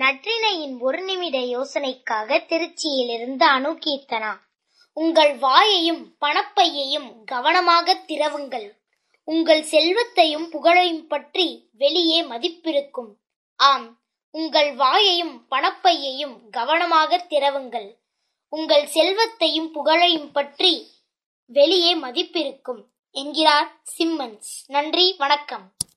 நற்றினையின் ஒரு நிமிட யோசனைக்காக திருச்சியிலிருந்து அணு கீர்த்தனா உங்கள் வாயையும் பணப்பையையும் கவனமாக திறவுங்கள். உங்கள் செல்வத்தையும் புகழையும் பற்றி வெளியே மதிப்பிருக்கும். ஆம் உங்கள் வாயையும் பணப்பையையும் கவனமாக திறவுங்கள். உங்கள் செல்வத்தையும் புகழையும் பற்றி வெளியே மதிப்பிருக்கும். என்கிறார் சிம்மன்ஸ். நன்றி வணக்கம்.